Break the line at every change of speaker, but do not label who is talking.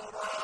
أَرَادَ